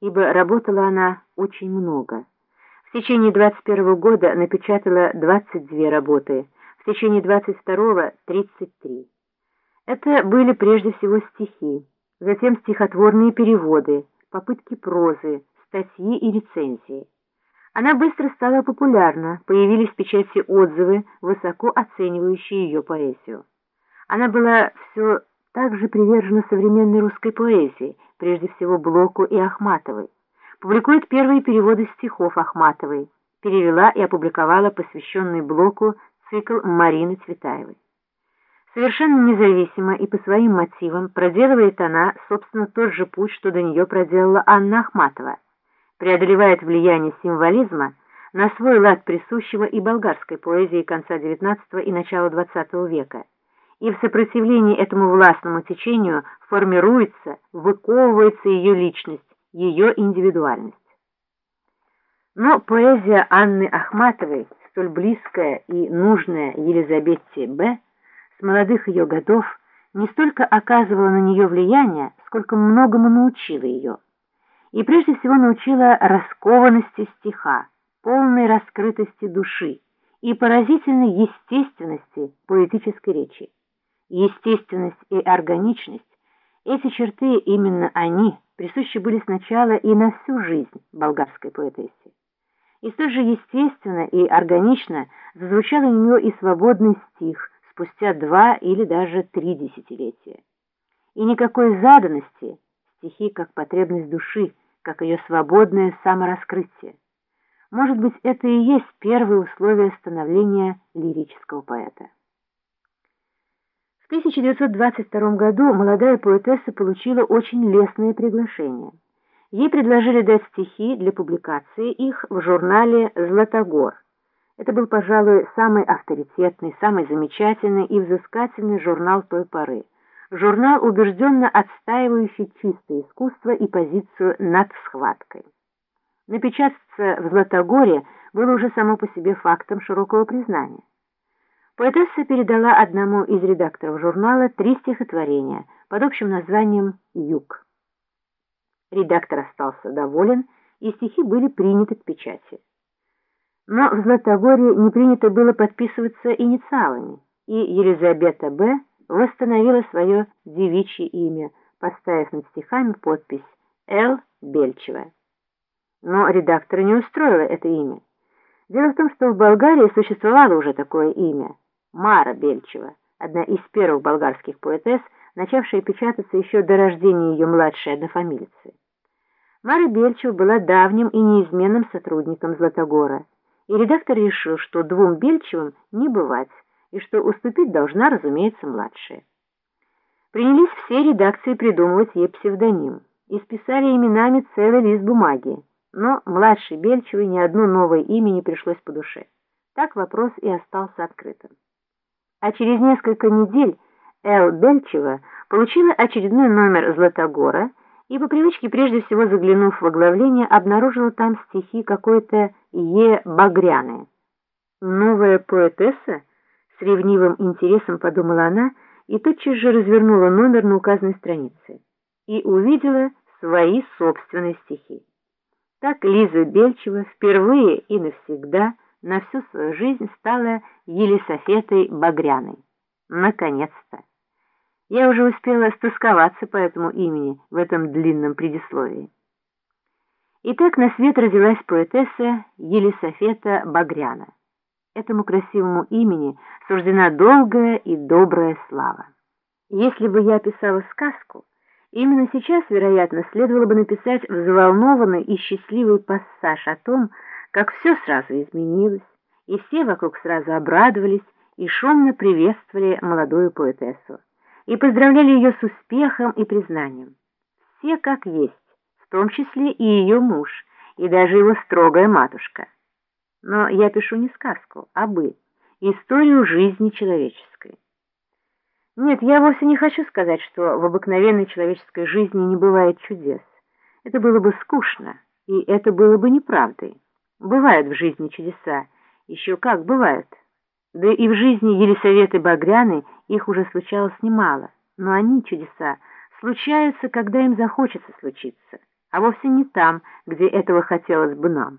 ибо работала она очень много. В течение 21 года напечатала 22 работы, в течение 22 — 33. Это были прежде всего стихи, затем стихотворные переводы, попытки прозы, статьи и рецензии. Она быстро стала популярна, появились в печати отзывы, высоко оценивающие ее поэзию. Она была все так же привержена современной русской поэзии, прежде всего Блоку и Ахматовой. Публикует первые переводы стихов Ахматовой, перевела и опубликовала посвященный Блоку цикл Марины Цветаевой. Совершенно независимо и по своим мотивам проделывает она, собственно, тот же путь, что до нее проделала Анна Ахматова, преодолевает влияние символизма на свой лад присущего и болгарской поэзии конца XIX и начала XX века, и в сопротивлении этому властному течению формируется, выковывается ее личность, ее индивидуальность. Но поэзия Анны Ахматовой, столь близкая и нужная Елизавете Б., с молодых ее годов не столько оказывала на нее влияние, сколько многому научила ее. И прежде всего научила раскованности стиха, полной раскрытости души и поразительной естественности поэтической речи. Естественность и органичность – эти черты, именно они, присущи были сначала и на всю жизнь болгарской поэтессе. И столь же естественно и органично зазвучал у нее и свободный стих – спустя два или даже три десятилетия. И никакой заданности, стихи как потребность души, как ее свободное самораскрытие. Может быть, это и есть первое условие становления лирического поэта. В 1922 году молодая поэтесса получила очень лестное приглашение. Ей предложили дать стихи для публикации их в журнале «Златогор», это был, пожалуй, самый авторитетный, самый замечательный и взыскательный журнал той поры. Журнал, убежденно отстаивающий чистое искусство и позицию над схваткой. Напечататься в Златогоре было уже само по себе фактом широкого признания. Поэтесса передала одному из редакторов журнала три стихотворения под общим названием «Юг». Редактор остался доволен, и стихи были приняты к печати. Но в Златогоре не принято было подписываться инициалами, и Елизавета Б. восстановила свое девичье имя, поставив над стихами подпись «Л. Бельчева». Но редактора не устроило это имя. Дело в том, что в Болгарии существовало уже такое имя – Мара Бельчева, одна из первых болгарских поэтесс, начавшая печататься еще до рождения ее младшей однофамилицы. Мара Бельчева была давним и неизменным сотрудником Златогора – и редактор решил, что двум Бельчевым не бывать, и что уступить должна, разумеется, младшая. Принялись все редакции придумывать ей псевдоним и списали именами целый лист бумаги, но младшей Бельчевой ни одно новое имя не пришлось по душе. Так вопрос и остался открытым. А через несколько недель Эл Бельчева получила очередной номер «Златогора» и по привычке, прежде всего заглянув в оглавление, обнаружила там стихи какой-то Е. Багряны. «Новая поэтесса?» — с ревнивым интересом подумала она и тотчас же развернула номер на указанной странице и увидела свои собственные стихи. Так Лиза Бельчева впервые и навсегда на всю свою жизнь стала Елисофетой Багряной. Наконец-то! Я уже успела стосковаться по этому имени в этом длинном предисловии. Итак, на свет родилась поэтесса Елисофета Багряна. Этому красивому имени суждена долгая и добрая слава. Если бы я писала сказку, именно сейчас, вероятно, следовало бы написать взволнованный и счастливый пассаж о том, как все сразу изменилось, и все вокруг сразу обрадовались и шумно приветствовали молодую поэтессу и поздравляли ее с успехом и признанием. Все как есть, в том числе и ее муж, и даже его строгая матушка. Но я пишу не сказку, а бы, историю жизни человеческой. Нет, я вовсе не хочу сказать, что в обыкновенной человеческой жизни не бывает чудес. Это было бы скучно, и это было бы неправдой. Бывают в жизни чудеса, еще как бывают. Да и в жизни Елисаветы Багряны их уже случалось немало, но они, чудеса, случаются, когда им захочется случиться. а вовсе не там, где этого хотелось бы нам.